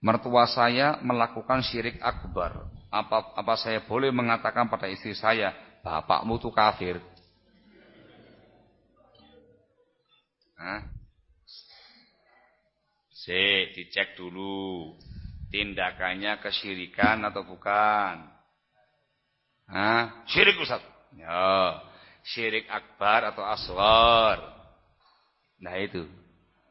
Mertua saya melakukan syirik akbar. Apa, apa saya boleh mengatakan pada istri saya, bapakmu tuh kafir? Hah? Si, dicek dulu. Tindakannya kesyirikan atau bukan? Hah? Syirik Ustaz. Ya. Syirik akbar atau asghar. Nah itu.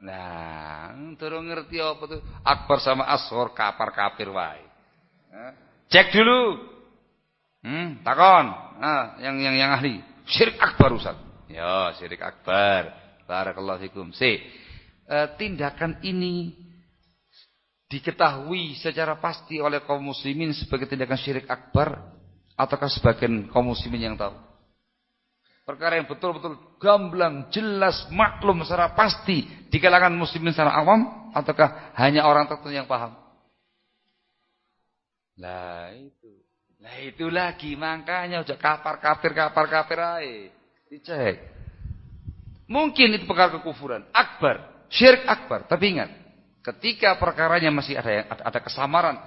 Nah, turun ngerti apa tuh? Akbar sama asghar kapar kafir wae. Cek dulu. Hmm, takon. Nah, yang yang yang ahli. Syirik akbar Ustaz. Ya, syirik akbar. Barakallahu fikum. Si. E, tindakan ini diketahui secara pasti oleh kaum muslimin sebagai tindakan syirik akbar ataukah sebagian kaum muslimin yang tahu? Perkara yang betul-betul gamblang, jelas, maklum secara pasti di kalangan muslimin secara awam ataukah hanya orang tertentu yang paham? Lah itu. Lah itu lagi makanya udah kafir kafir kafir kafir aja. Dicek. Mungkin itu perkara kekufuran akbar, syirik akbar. Tapi ingat, ketika perkaranya masih ada yang ada kesamaran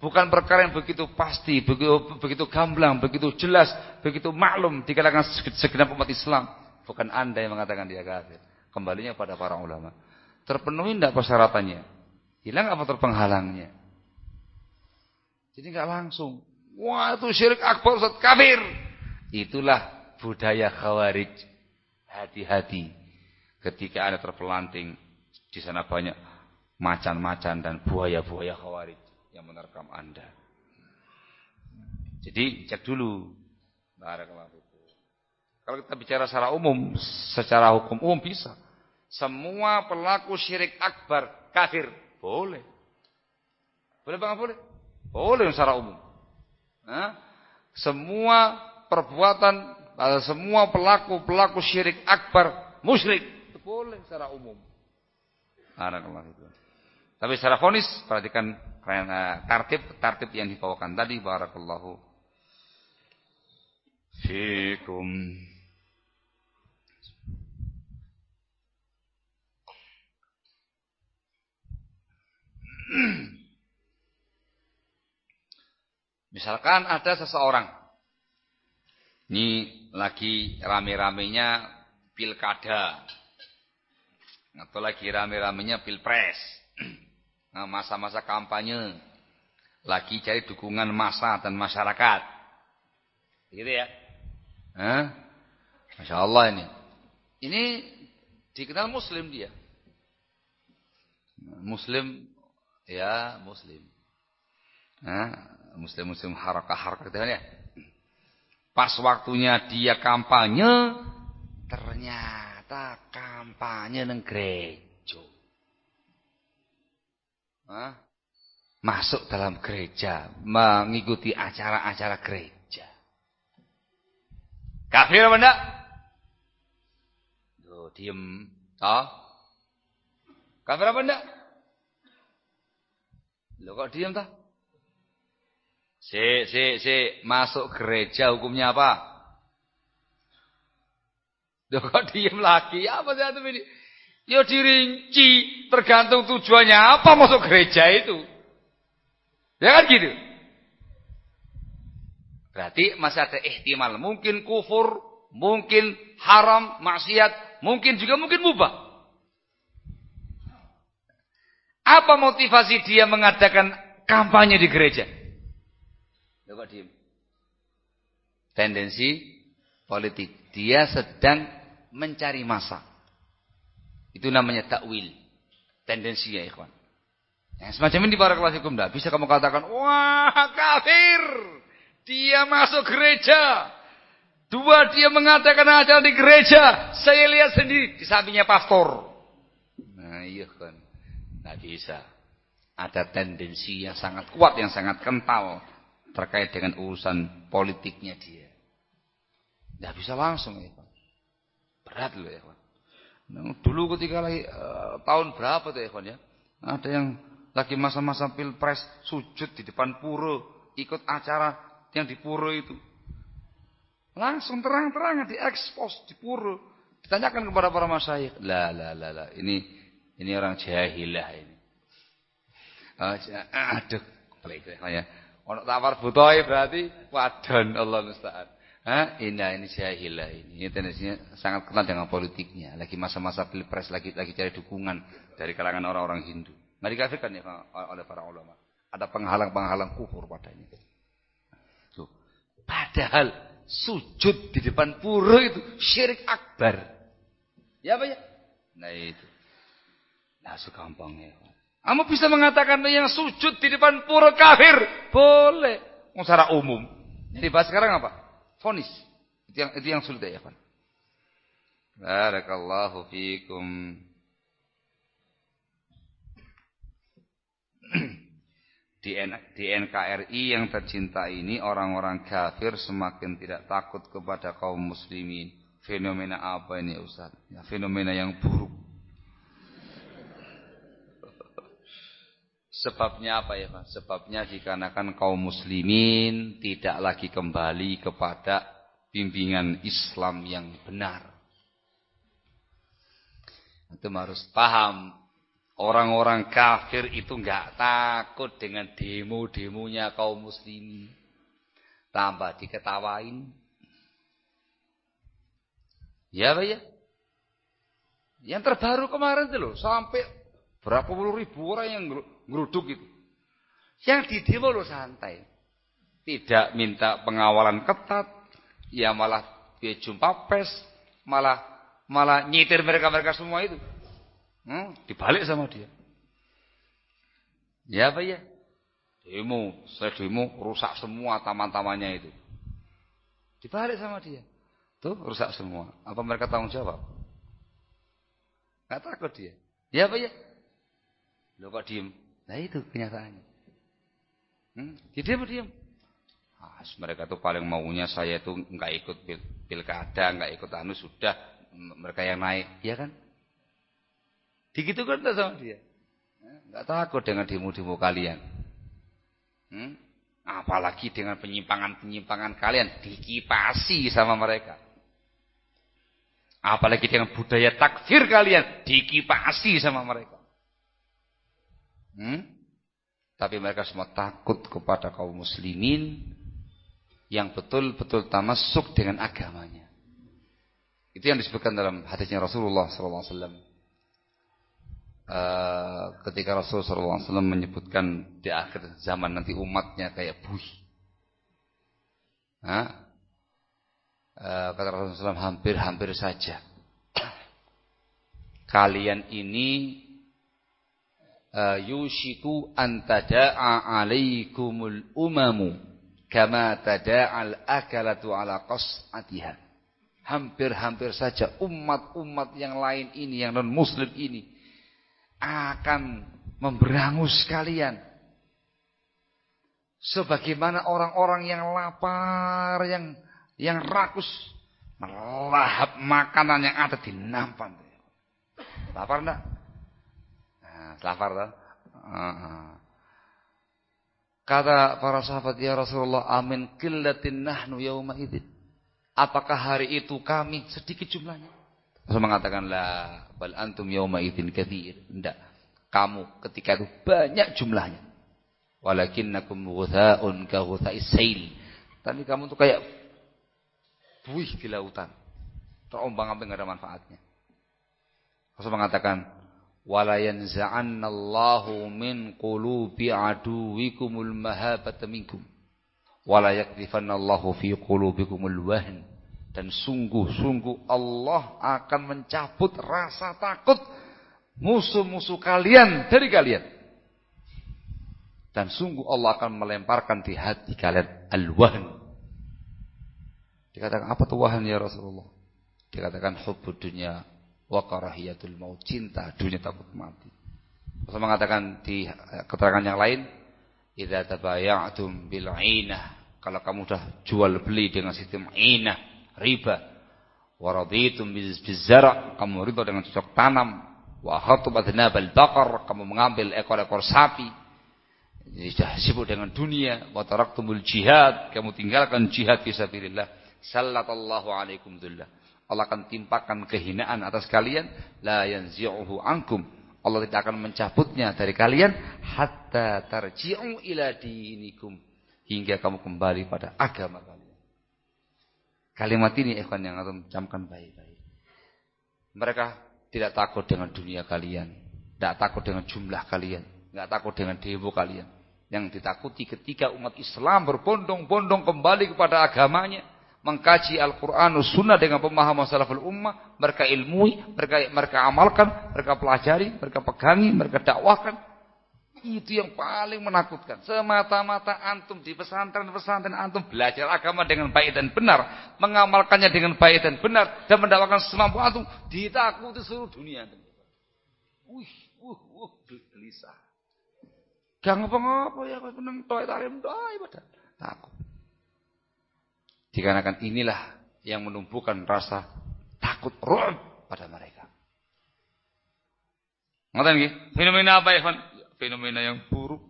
Bukan perkara yang begitu pasti, begitu, begitu gamblang, begitu jelas, begitu maklum di kalangan segenap umat Islam. Bukan anda yang mengatakan dia kafir. Kembalinya pada para ulama. Terpenuhi tidak persyaratannya? Hilang apa terpenghalangnya? Jadi nggak langsung. Wah itu syirik akbar Ustaz kafir. Itulah budaya khawarij. Hati-hati. Ketika ada terpelanting. Di sana banyak macan-macan dan buaya-buaya khawarij yang menerkam Anda. Jadi cek dulu. Kalau kita bicara secara umum, secara hukum umum bisa. Semua pelaku syirik akbar kafir boleh. Boleh bang boleh? Boleh secara umum. Nah, semua perbuatan semua pelaku pelaku syirik akbar musyrik boleh secara umum. Tapi secara fonis perhatikan karena tartib tartib yang dibawakan tadi barakallahu fikum. Misalkan ada seseorang. Ini lagi rame-ramenya pilkada. Atau lagi rame-ramenya pilpres Nah, masa-masa kampanye lagi cari dukungan massa dan masyarakat. Gitu ya. Hah? Masya Allah ini. Ini dikenal muslim dia. Muslim ya muslim. Muslim-muslim harakah-harakah ya. Pas waktunya dia kampanye ternyata kampanye neng masuk dalam gereja, mengikuti acara-acara gereja. Kafir apa enggak? Duh, diem. Toh? Kafir apa enggak? Lo kok diem toh? Si, si, si, masuk gereja hukumnya apa? Lo kok diem lagi? Apa sih ini? Ya dirinci, tergantung tujuannya apa masuk gereja itu. Ya kan gitu. Berarti masih ada ihtimal. Mungkin kufur, mungkin haram, maksiat, mungkin juga mungkin mubah. Apa motivasi dia mengadakan kampanye di gereja? Coba diem. Tendensi politik. Dia sedang mencari masa. Itu namanya takwil. Tendensi ya ikhwan. Yang semacam ini para fikum dah. Bisa kamu katakan, wah kafir. Dia masuk gereja. Dua dia mengatakan acara di gereja. Saya lihat sendiri di sampingnya pastor. Nah iya kan. Tidak bisa. Ada tendensi yang sangat kuat, yang sangat kental. Terkait dengan urusan politiknya dia. Tidak bisa langsung ya. Berat loh ya. Nah, dulu ketika lagi uh, tahun berapa tuh ya? Ada yang lagi masa-masa pilpres sujud di depan puro, ikut acara yang di puro itu. Langsung terang-terangan diekspos di puro. Ditanyakan kepada para masyayikh. Lah, lah, lah, lah. Ini ini orang jahilah ini. aduh, pelik ya. Ono tawar butoi berarti wadon Allah musta'an. Hah? Ini jahilah ini. Ini tendensinya sangat kenal dengan politiknya. Lagi masa-masa pilpres lagi lagi cari dukungan dari kalangan orang-orang Hindu. Nggak dikafirkan ya oleh para ulama. Ada penghalang-penghalang kufur padanya. Tuh. Padahal sujud di depan pura itu syirik akbar. Ya apa ya? Nah itu. Nah segampangnya. Kamu bisa mengatakan yang sujud di depan pura kafir? Boleh. Secara umum. Jadi bahas sekarang apa? Fonis. Itu yang, itu yang sulit ya, Pak. Barakallahu fikum. Di, N, di NKRI yang tercinta ini orang-orang kafir semakin tidak takut kepada kaum muslimin. Fenomena apa ini Ustaz? Ya, fenomena yang buruk. Sebabnya apa ya Pak? Sebabnya dikarenakan kaum muslimin tidak lagi kembali kepada bimbingan Islam yang benar. Itu harus paham. Orang-orang kafir itu enggak takut dengan demo-demonya kaum muslimin. Tambah diketawain. Ya Pak ya? Yang terbaru kemarin itu loh. Sampai berapa puluh ribu orang yang ngeruduk itu. Yang di demo lo santai. Tidak minta pengawalan ketat, ya malah dia jumpa pes, malah malah nyitir mereka-mereka semua itu. Hmm, dibalik sama dia. Ya apa ya? Demo, saya demo rusak semua taman-tamannya itu. Dibalik sama dia. Tuh rusak semua. Apa mereka tanggung jawab? Gak takut dia. Ya apa ya? Lo kok diem? Nah itu kenyataannya. Hmm? Diam diam. Ah, mereka tuh paling maunya saya itu nggak ikut pil pilkada, nggak ikut anu sudah mereka yang naik, ya kan? Digitu kan sama dia. Nggak takut dengan demo-demo kalian. Hmm? Apalagi dengan penyimpangan-penyimpangan kalian dikipasi sama mereka. Apalagi dengan budaya takfir kalian dikipasi sama mereka. Hmm? Tapi mereka semua takut kepada kaum muslimin yang betul-betul tamasuk dengan agamanya. Itu yang disebutkan dalam hadisnya Rasulullah SAW. Uh, ketika Rasulullah SAW menyebutkan di akhir zaman nanti umatnya kayak buih. Uh, kata Rasulullah SAW hampir-hampir saja. Kalian ini Eh, yushiku an tada'a alaikumul umamu kama tada'al akalatu ala qas'atiha. Hampir-hampir saja umat-umat yang lain ini, yang non-muslim ini akan memberangus kalian. Sebagaimana orang-orang yang lapar, yang yang rakus melahap makanan yang ada di nampan. Lapar enggak? Lafar kan? Kata para sahabat ya Rasulullah, amin qillatin nahnu yauma idzin. Apakah hari itu kami sedikit jumlahnya? Rasul mengatakan la bal antum yauma idzin katsir. Tidak. Kamu ketika itu banyak jumlahnya. Walakinnakum ghutha'un ka ghutha'is sail. Tapi kamu tuh kayak buih di lautan. Terombang-ambing enggak ada manfaatnya. Rasul mengatakan, wala yanza'annallahu min qulubi aduwikumul mahabata minkum. Wala yakdifannallahu fi qulubikumul wahn. Dan sungguh-sungguh Allah akan mencabut rasa takut musuh-musuh kalian dari kalian. Dan sungguh Allah akan melemparkan di hati kalian al-wahn. Dikatakan apa tuh wahn ya Rasulullah? Dikatakan hubbud dunya wa karahiyatul maut cinta dunia takut mati. Rasul mengatakan di keterangan yang lain idza tabaya'tum bil 'inah kalau kamu sudah jual beli dengan sistem 'inah riba. Wa raditum bizara kamu ridho dengan cocok tanam. Wa khatum adnabal baqar kamu mengambil ekor-ekor sapi. Jadi sudah sibuk dengan dunia. Wa taraktumul jihad kamu tinggalkan jihad fi sabilillah. Sallallahu alaikum dzullah Allah akan timpakan kehinaan atas kalian. La yanzi'uhu ankum. Allah tidak akan mencabutnya dari kalian. Hatta tarji'u ila dinikum. Hingga kamu kembali pada agama kalian. Kalimat ini ikhwan yang antum camkan baik-baik. Mereka tidak takut dengan dunia kalian, tidak takut dengan jumlah kalian, tidak takut dengan demo kalian. Yang ditakuti ketika umat Islam berbondong-bondong kembali kepada agamanya, mengkaji Al-Quran Sunnah dengan pemahaman salaful ummah, mereka ilmui, mereka mereka amalkan, mereka pelajari, mereka pegangi, mereka dakwahkan. Itu yang paling menakutkan. Semata-mata antum di pesantren-pesantren antum belajar agama dengan baik dan benar, mengamalkannya dengan baik dan benar dan mendakwakan semampu antum, ditakuti seluruh dunia. Wih, wuh, wuh, gelisah. Gak ngapa-ngapa ya, menang toy tarim pada takut. Dikarenakan inilah yang menumbuhkan rasa takut ru'b pada mereka. Ngerti nggih? Fenomena apa ya, Fenomena yang buruk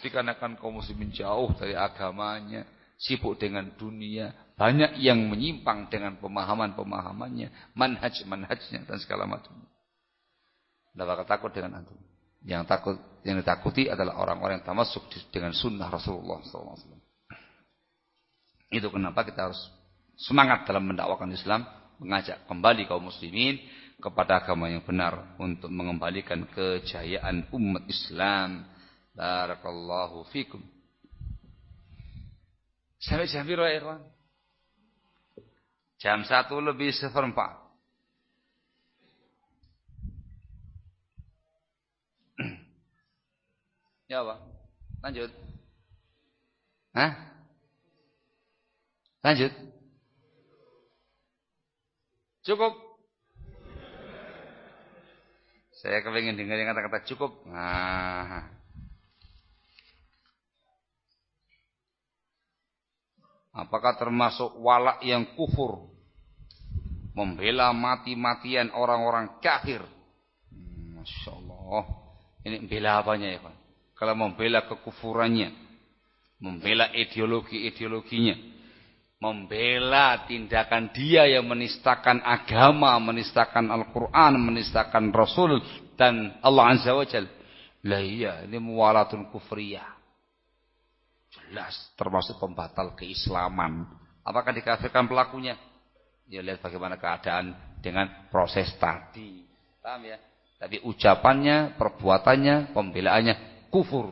dikarenakan kaum muslimin jauh dari agamanya, sibuk dengan dunia, banyak yang menyimpang dengan pemahaman-pemahamannya, manhaj-manhajnya dan segala macam. Tidak bakal takut dengan antum. Yang takut, yang ditakuti adalah orang-orang yang termasuk dengan sunnah Rasulullah SAW. Itu kenapa kita harus semangat dalam mendakwakan Islam, mengajak kembali kaum muslimin kepada agama yang benar untuk mengembalikan kejayaan umat Islam. Barakallahu fikum. Sampai jam berapa ya, Jam satu lebih seperempat. ya, Pak. Lanjut. Hah? Lanjut. Cukup. Saya kepingin dengar yang kata-kata cukup. Nah. Apakah termasuk walak yang kufur? Membela mati-matian orang-orang kafir. Masya Allah. Ini membela apanya ya Pak? Kalau membela kekufurannya. Membela ideologi-ideologinya membela tindakan dia yang menistakan agama, menistakan Al-Quran, menistakan Rasul dan Allah Azza wa Jal. Lah iya, ini muwalatun kufriyah. Jelas termasuk pembatal keislaman. Apakah dikafirkan pelakunya? Ya lihat bagaimana keadaan dengan proses tadi. Paham ya? Tapi ucapannya, perbuatannya, pembelaannya kufur.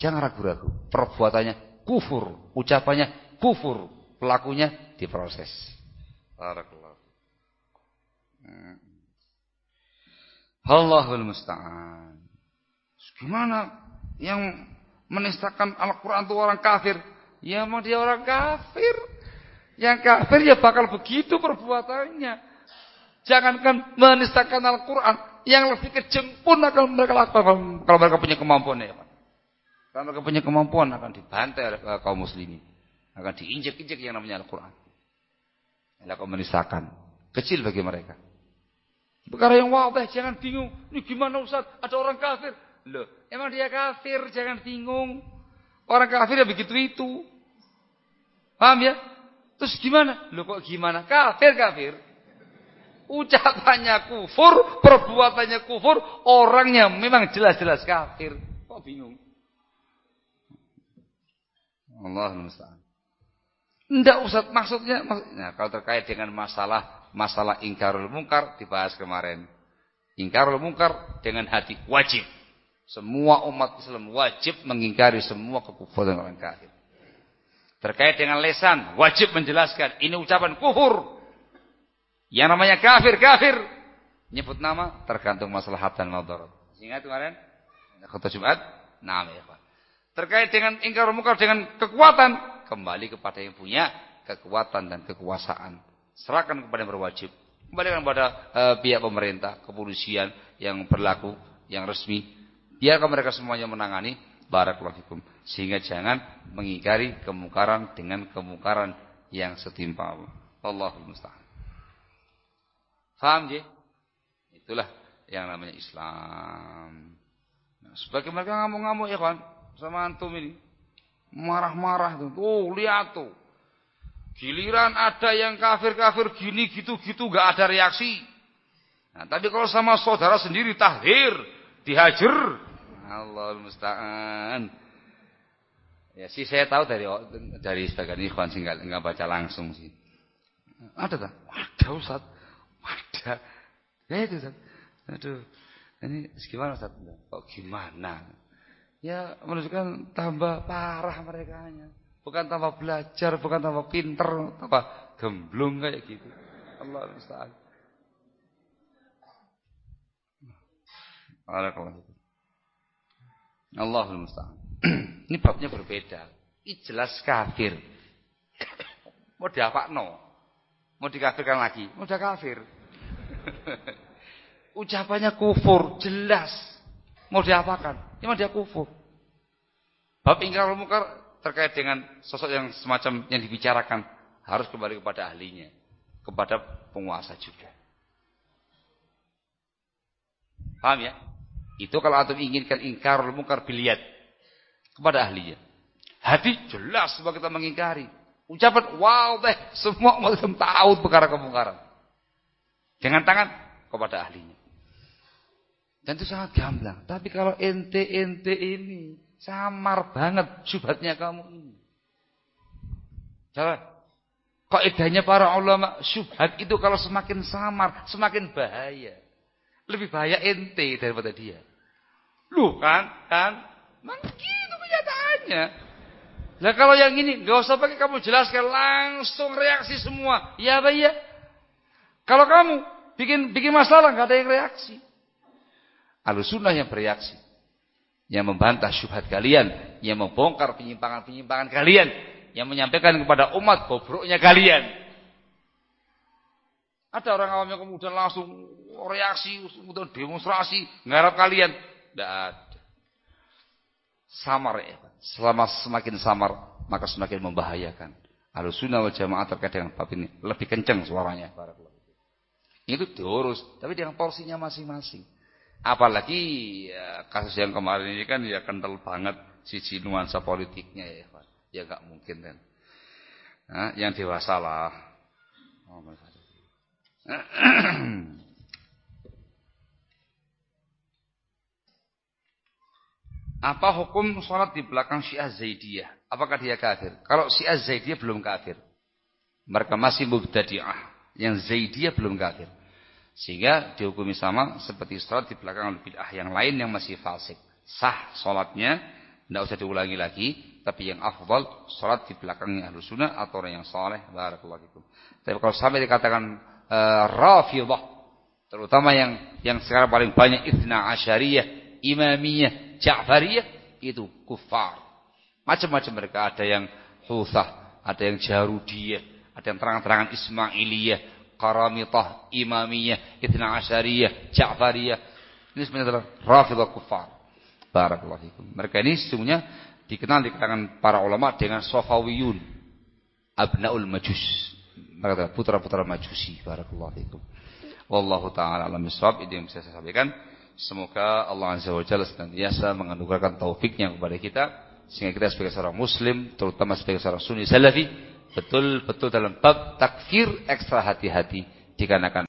Jangan ragu-ragu. Perbuatannya kufur. Ucapannya kufur, pelakunya diproses. Barakallahu. Hmm. Allahul musta'an. Gimana yang menistakan Al-Quran itu orang kafir? Ya mau dia orang kafir. Yang kafir ya bakal begitu perbuatannya. Jangankan menistakan Al-Quran. Yang lebih kejeng pun akan mereka lakukan kalau mereka punya kemampuan ya. Kalau mereka punya kemampuan akan dibantai oleh kaum muslimin akan diinjak-injak yang namanya Al-Quran. Lakukan menistakan. Kecil bagi mereka. Perkara yang wabah, jangan bingung. Ini gimana Ustaz? Ada orang kafir. Loh, emang dia kafir, jangan bingung. Orang kafir ya begitu itu. Paham ya? Terus gimana? Loh kok gimana? Kafir, kafir. Ucapannya kufur, perbuatannya kufur, orangnya memang jelas-jelas kafir. Kok bingung? Allah musta'an. Enggak Ustaz, maksudnya, maksudnya kalau terkait dengan masalah masalah ingkarul mungkar dibahas kemarin. Ingkarul mungkar dengan hati wajib. Semua umat Islam wajib mengingkari semua kekufuran orang kafir. Terkait dengan lesan, wajib menjelaskan ini ucapan kufur. Yang namanya kafir, kafir. Nyebut nama tergantung masalah dan madarat. Ingat kemarin? Khutbah Jumat? Nama ya. Terkait dengan ingkar mungkar dengan kekuatan, kembali kepada yang punya kekuatan dan kekuasaan. Serahkan kepada yang berwajib. Kembalikan kepada uh, pihak pemerintah, kepolisian yang berlaku, yang resmi. Biarkan mereka semuanya menangani. Barakallahu Sehingga jangan mengingkari kemungkaran dengan kemungkaran yang setimpal. Allahul musta'an. Faham je? Itulah yang namanya Islam. Nah, sebagai mereka ngamuk-ngamuk ya kan sama antum ini. Marah-marah tuh. Tuh, lihat tuh. Giliran ada yang kafir-kafir gini gitu-gitu gak ada reaksi. Nah, tapi kalau sama saudara sendiri tahdir, dihajar, Allah musta'an. Ya sih saya tahu dari dari sebagian ikhwan sih enggak, enggak baca langsung sih. Ada tak? Ada Ustaz. Ada. Ya itu Ustaz. Aduh. Ini gimana Ustaz? Kok gimana? Ya menunjukkan tambah parah mereka hanya. Bukan tambah belajar, bukan tambah pinter, tambah gemblung kayak gitu. Allah musta'an. Allahul musta'an. Ini babnya berbeda. Ini jelas kafir. Mau no? Mau dikafirkan lagi? Mau kafir. Ucapannya kufur, jelas. Mau diapakan? Ini mau dia kufur. Bab ingkar mungkar terkait dengan sosok yang semacam yang dibicarakan harus kembali kepada ahlinya, kepada penguasa juga. Paham ya? Itu kalau antum inginkan ingkar mungkar biliat kepada ahlinya. Hati jelas bahwa kita mengingkari. Ucapan wow deh semua Islam tahu perkara kemungkaran. Dengan tangan kepada ahlinya. Dan itu sangat gamblang. Tapi kalau ente-ente ini samar banget syubhatnya kamu ini. Coba. Kaidahnya para ulama syubhat itu kalau semakin samar, semakin bahaya. Lebih bahaya ente daripada dia. Lu kan, kan? Mungkin itu kenyataannya. Nah kalau yang ini nggak usah pakai kamu jelaskan langsung reaksi semua. Ya apa ya? Kalau kamu bikin bikin masalah nggak ada yang reaksi. Alusunah yang bereaksi. Yang membantah syubhat kalian. Yang membongkar penyimpangan-penyimpangan kalian. Yang menyampaikan kepada umat bobroknya kalian. Ada orang awam yang kemudian langsung reaksi, kemudian demonstrasi, ngarap kalian. Tidak ada. Samar ya. Selama semakin samar, maka semakin membahayakan. Alusunah wal jamaah terkait dengan bab ini. Lebih kencang suaranya. Itu diurus. Tapi dengan porsinya masing-masing. Apalagi ya, kasus yang kemarin ini kan ya kental banget sisi nuansa politiknya ya Pak. Ya nggak mungkin kan. Nah, yang dewasa lah. Oh, Apa hukum sholat di belakang Syiah Zaidiyah? Apakah dia kafir? Kalau Syiah Zaidiyah belum kafir. Mereka masih mubtadi'ah. Yang Zaidiyah belum kafir. Sehingga dihukumi sama seperti sholat di belakang bid'ah yang lain yang masih falsik. Sah sholatnya, tidak usah diulangi lagi. Tapi yang afdal, sholat di belakangnya ahlu sunnah atau orang yang soleh. Barakallahu. Tapi kalau sampai dikatakan uh, rafidah, terutama yang yang sekarang paling banyak ithna asyariyah, imamiyah, ja'fariyah, itu kufar. Macam-macam mereka. Ada yang husah, ada yang jarudiyah, ada yang terang-terangan ismailiyah, Qaramitah, Imamiyah, Ithna Asyariyah, Ja'fariyah. Ini sebenarnya adalah Rafidah Kufar. Barakallahu fikum. Mereka ini sesungguhnya dikenal di kalangan para ulama dengan Sofawiyun. Abnaul Majus. Mereka putra-putra Majusi. Barakallahu fikum. Wallahu ta'ala alam iswab. Ini yang bisa saya sampaikan. Semoga Allah Azza wa Jalla senantiasa menganugerahkan taufiknya kepada kita. Sehingga kita sebagai seorang muslim, terutama sebagai seorang sunni salafi, betul-betul dalam bab takfir ekstra hati-hati dikarenakan